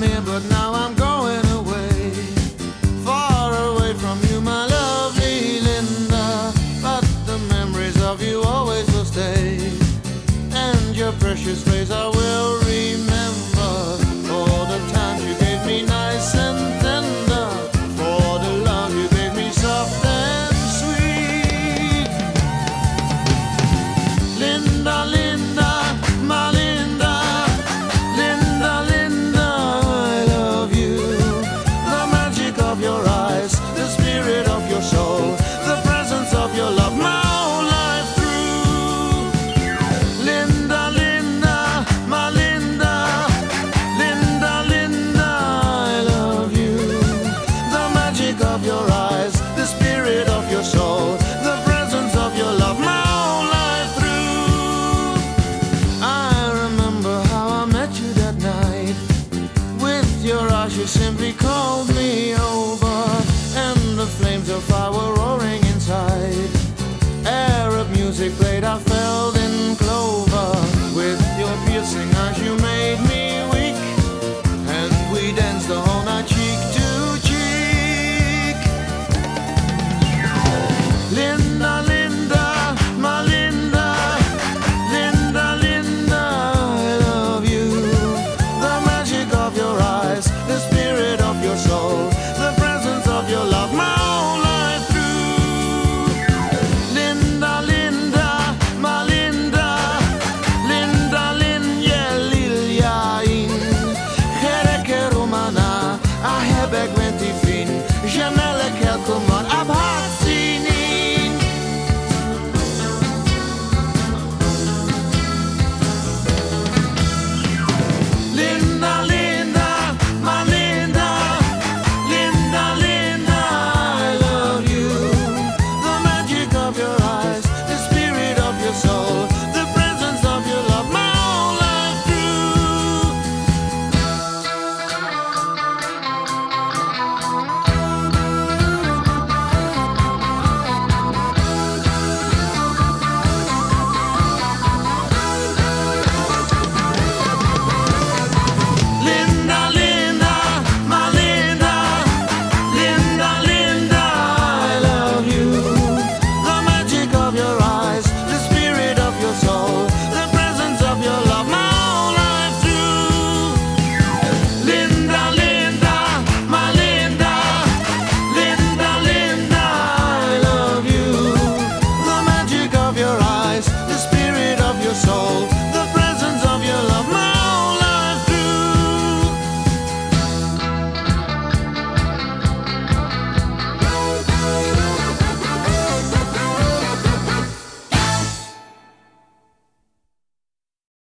Here, but now I'm and the qualquer.